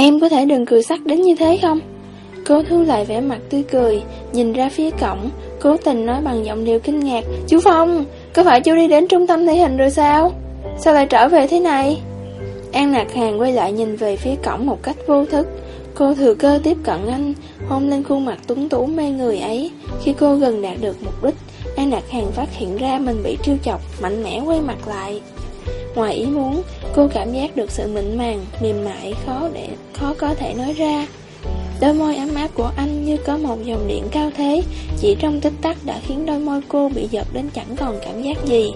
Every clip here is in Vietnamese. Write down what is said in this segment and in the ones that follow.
Em có thể đừng cười sắc đến như thế không? Cô thu lại vẻ mặt tươi cười, nhìn ra phía cổng, cố tình nói bằng giọng điệu kinh ngạc. Chú Phong, có phải chú đi đến trung tâm thể hình rồi sao? Sao lại trở về thế này? An Nạc Hàng quay lại nhìn về phía cổng một cách vô thức. Cô thừa cơ tiếp cận anh, hôn lên khuôn mặt tuấn tú mê người ấy. Khi cô gần đạt được mục đích, An Nạc Hàng phát hiện ra mình bị trêu chọc, mạnh mẽ quay mặt lại. Ngoài ý muốn, cô cảm giác được sự mịn màng, mềm mại, khó để khó có thể nói ra. Đôi môi ấm áp của anh như có một dòng điện cao thế, chỉ trong tích tắc đã khiến đôi môi cô bị giật đến chẳng còn cảm giác gì.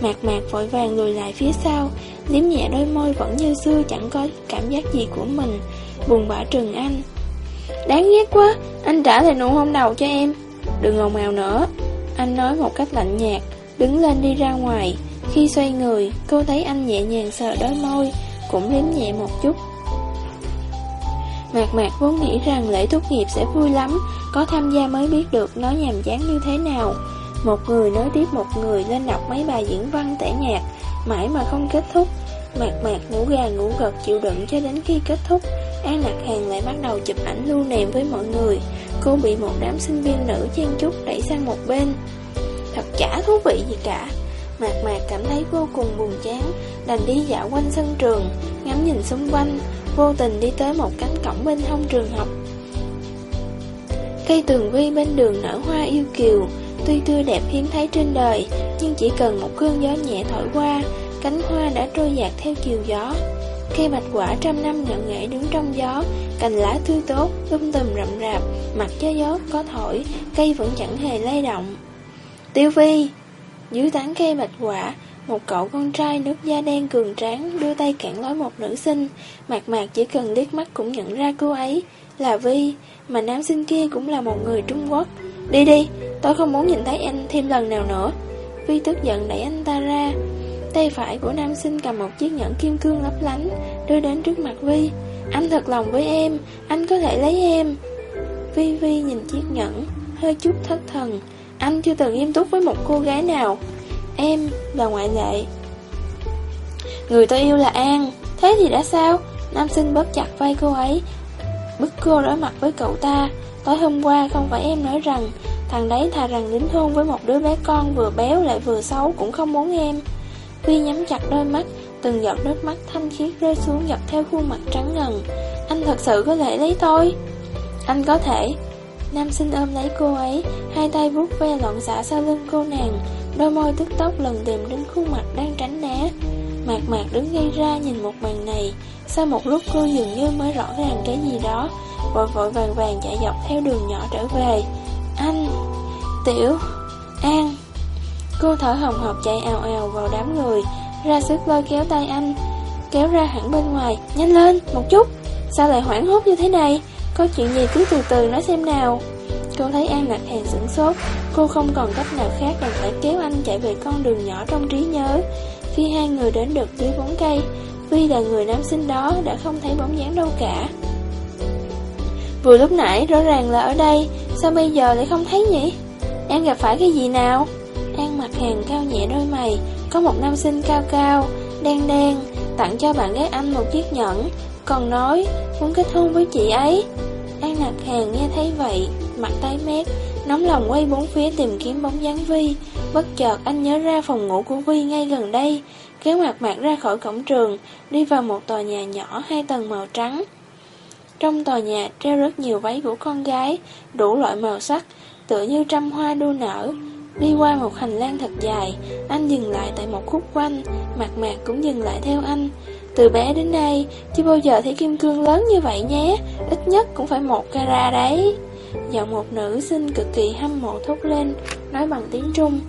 Mạc mạc vội vàng lùi lại phía sau, liếm nhẹ đôi môi vẫn như xưa chẳng có cảm giác gì của mình, buồn bã trừng anh. Đáng ghét quá, anh trả lại nụ hôn đầu cho em. Đừng ngồng màu nữa. Anh nói một cách lạnh nhạt, đứng lên đi ra ngoài. Khi xoay người, cô thấy anh nhẹ nhàng sờ đôi môi, cũng liếm nhẹ một chút. Mạc Mạc vốn nghĩ rằng lễ tốt nghiệp sẽ vui lắm, có tham gia mới biết được nó nhàm chán như thế nào. Một người nói tiếp một người lên đọc mấy bài diễn văn tẻ nhạt, mãi mà không kết thúc. Mạc Mạc ngủ gà ngủ gật chịu đựng cho đến khi kết thúc. An Lạc Hàng lại bắt đầu chụp ảnh lưu niệm với mọi người. Cô bị một đám sinh viên nữ chen chúc đẩy sang một bên. Thật chả thú vị gì cả. Mạc Mạc cảm thấy vô cùng buồn chán, đành đi dạo quanh sân trường, ngắm nhìn xung quanh, vô tình đi tới một cánh cổng bên hông trường học. Cây tường vi bên đường nở hoa yêu kiều, tuy tươi đẹp hiếm thấy trên đời, nhưng chỉ cần một cơn gió nhẹ thổi qua, cánh hoa đã trôi dạt theo chiều gió. Cây bạch quả trăm năm ngạo nghễ đứng trong gió, cành lá tươi tốt, um tùm rậm rạp, mặc cho gió có thổi, cây vẫn chẳng hề lay động. Tiêu vi dưới tán cây bạch quả, một cậu con trai nước da đen cường tráng đưa tay cản lối một nữ sinh, mạc mạc chỉ cần liếc mắt cũng nhận ra cô ấy là Vi, mà nam sinh kia cũng là một người Trung Quốc. Đi đi, tôi không muốn nhìn thấy anh thêm lần nào nữa. Vi tức giận đẩy anh ta ra. Tay phải của nam sinh cầm một chiếc nhẫn kim cương lấp lánh, đưa đến trước mặt Vi. Anh thật lòng với em, anh có thể lấy em. Vi Vi nhìn chiếc nhẫn, hơi chút thất thần. Anh chưa từng nghiêm túc với một cô gái nào. Em là ngoại lệ. Người tôi yêu là An, thế thì đã sao? Nam sinh bóp chặt vai cô ấy, bức cô đối mặt với cậu ta. Tối hôm qua không phải em nói rằng thằng đấy thà rằng đính hôn với một đứa bé con vừa béo lại vừa xấu cũng không muốn em. Vi nhắm chặt đôi mắt, từng giọt nước mắt thanh khiết rơi xuống dọc theo khuôn mặt trắng ngần. Anh thật sự có thể lấy tôi. Anh có thể. Nam sinh ôm lấy cô ấy, hai tay vuốt ve loạn xả sau lưng cô nàng, đôi môi tức tốc lần tìm đến khuôn mặt đang tránh né. Mạc mạc đứng ngay ra nhìn một màn này, sau một lúc cô dường như mới rõ ràng cái gì đó, vội vội vàng vàng chạy dọc theo đường nhỏ trở về. Anh, Tiểu, An. Cô thở hồng hộc chạy ào ào vào đám người, ra sức lôi kéo tay anh, kéo ra hẳn bên ngoài. Nhanh lên, một chút. Sao lại hoảng hốt như thế này? Có chuyện gì cứ từ từ nói xem nào. Cô thấy An Lạc Hàng sửng sốt, cô không còn cách nào khác đành phải kéo anh chạy về con đường nhỏ trong trí nhớ. Khi hai người đến được dưới bóng cây, Vi là người nam sinh đó đã không thấy bóng dáng đâu cả. Vừa lúc nãy rõ ràng là ở đây, sao bây giờ lại không thấy nhỉ? Em gặp phải cái gì nào? An mặt hàng cao nhẹ đôi mày, có một nam sinh cao cao, đen đen, tặng cho bạn gái anh một chiếc nhẫn, còn nói muốn kết hôn với chị ấy. An Lạc Hàng nghe thấy vậy, mặt tái mét, nóng lòng quay bốn phía tìm kiếm bóng dáng Vi. Bất chợt anh nhớ ra phòng ngủ của Vi ngay gần đây, kéo mặt mạc ra khỏi cổng trường, đi vào một tòa nhà nhỏ hai tầng màu trắng. Trong tòa nhà treo rất nhiều váy của con gái, đủ loại màu sắc, tựa như trăm hoa đua nở. Đi qua một hành lang thật dài, anh dừng lại tại một khúc quanh, mặt mạc cũng dừng lại theo anh. Từ bé đến nay, chưa bao giờ thấy kim cương lớn như vậy nhé, ít nhất cũng phải một carat đấy. Giọng một nữ sinh cực kỳ hâm mộ thốt lên, nói bằng tiếng Trung.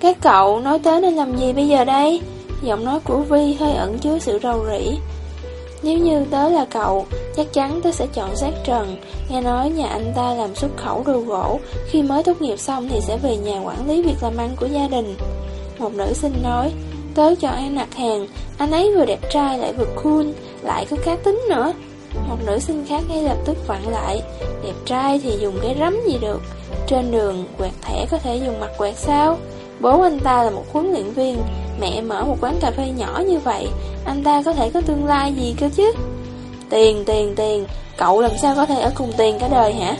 Các cậu nói tới nên làm gì bây giờ đây? Giọng nói của Vi hơi ẩn chứa sự rầu rĩ. Nếu như tớ là cậu, chắc chắn tớ sẽ chọn sát trần. Nghe nói nhà anh ta làm xuất khẩu đồ gỗ, khi mới tốt nghiệp xong thì sẽ về nhà quản lý việc làm ăn của gia đình. Một nữ sinh nói, Tới cho em đặt Hàng, anh ấy vừa đẹp trai lại vừa cool, lại có cá tính nữa. Một nữ sinh khác ngay lập tức vặn lại, đẹp trai thì dùng cái rắm gì được. Trên đường, quẹt thẻ có thể dùng mặt quẹt sao? Bố anh ta là một huấn luyện viên, mẹ mở một quán cà phê nhỏ như vậy, anh ta có thể có tương lai gì cơ chứ? Tiền, tiền, tiền, cậu làm sao có thể ở cùng tiền cả đời hả?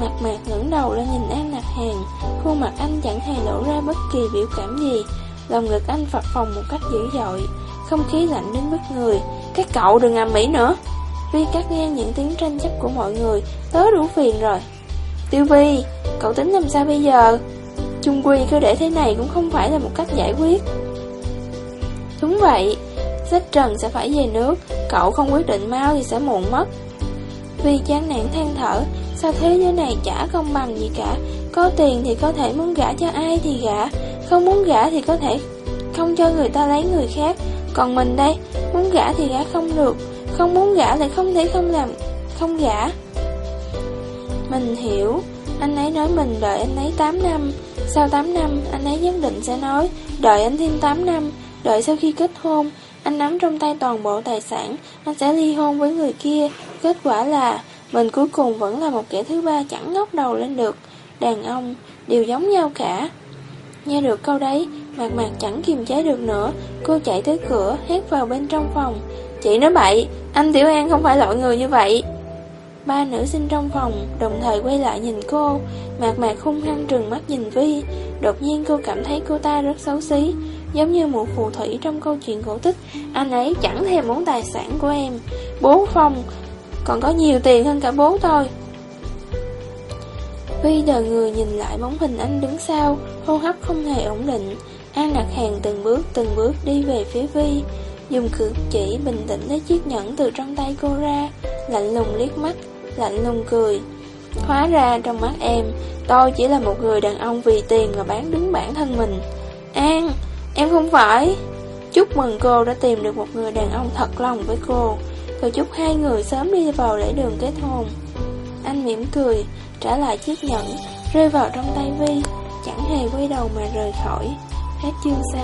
Mặt mạc ngẩng đầu lên nhìn An Nạc Hàng, khuôn mặt anh chẳng hề lộ ra bất kỳ biểu cảm gì, lòng ngực anh phập phòng một cách dữ dội, không khí lạnh đến mức người. Các cậu đừng ầm mỹ nữa. Vi cắt ngang những tiếng tranh chấp của mọi người, tớ đủ phiền rồi. Tiêu Vi, cậu tính làm sao bây giờ? Trung quy cứ để thế này cũng không phải là một cách giải quyết. Đúng vậy, Sách Trần sẽ phải về nước, cậu không quyết định mau thì sẽ muộn mất. Vi chán nản than thở, sao thế giới này chả công bằng gì cả, có tiền thì có thể muốn gả cho ai thì gả, không muốn gả thì có thể không cho người ta lấy người khác, còn mình đây, muốn gả thì gả không được, không muốn gả lại không thể không làm, không gả. Mình hiểu, anh ấy nói mình đợi anh ấy 8 năm, sau 8 năm anh ấy nhất định sẽ nói đợi anh thêm 8 năm, đợi sau khi kết hôn, anh nắm trong tay toàn bộ tài sản, anh sẽ ly hôn với người kia, kết quả là mình cuối cùng vẫn là một kẻ thứ ba chẳng ngóc đầu lên được. Đàn ông đều giống nhau cả. Nghe được câu đấy, Mạc Mạc chẳng kiềm chế được nữa, cô chạy tới cửa, hét vào bên trong phòng. Chị nói bậy, anh Tiểu An không phải loại người như vậy. Ba nữ sinh trong phòng đồng thời quay lại nhìn cô, Mạc Mạc hung hăng trừng mắt nhìn Vi. Đột nhiên cô cảm thấy cô ta rất xấu xí, giống như một phù thủy trong câu chuyện cổ tích. Anh ấy chẳng thèm muốn tài sản của em. Bố Phong còn có nhiều tiền hơn cả bố tôi. Vi đờ người nhìn lại bóng hình anh đứng sau, hô hấp không hề ổn định. An đặt hàng từng bước từng bước đi về phía Vi, dùng cử chỉ bình tĩnh lấy chiếc nhẫn từ trong tay cô ra, lạnh lùng liếc mắt, lạnh lùng cười. Hóa ra trong mắt em, tôi chỉ là một người đàn ông vì tiền mà bán đứng bản thân mình. An, em không phải. Chúc mừng cô đã tìm được một người đàn ông thật lòng với cô. Tôi chúc hai người sớm đi vào lễ đường kết hôn. Anh mỉm cười, trả lại chiếc nhẫn, rơi vào trong tay Vi, chẳng hề quay đầu mà rời khỏi. Hết chương 6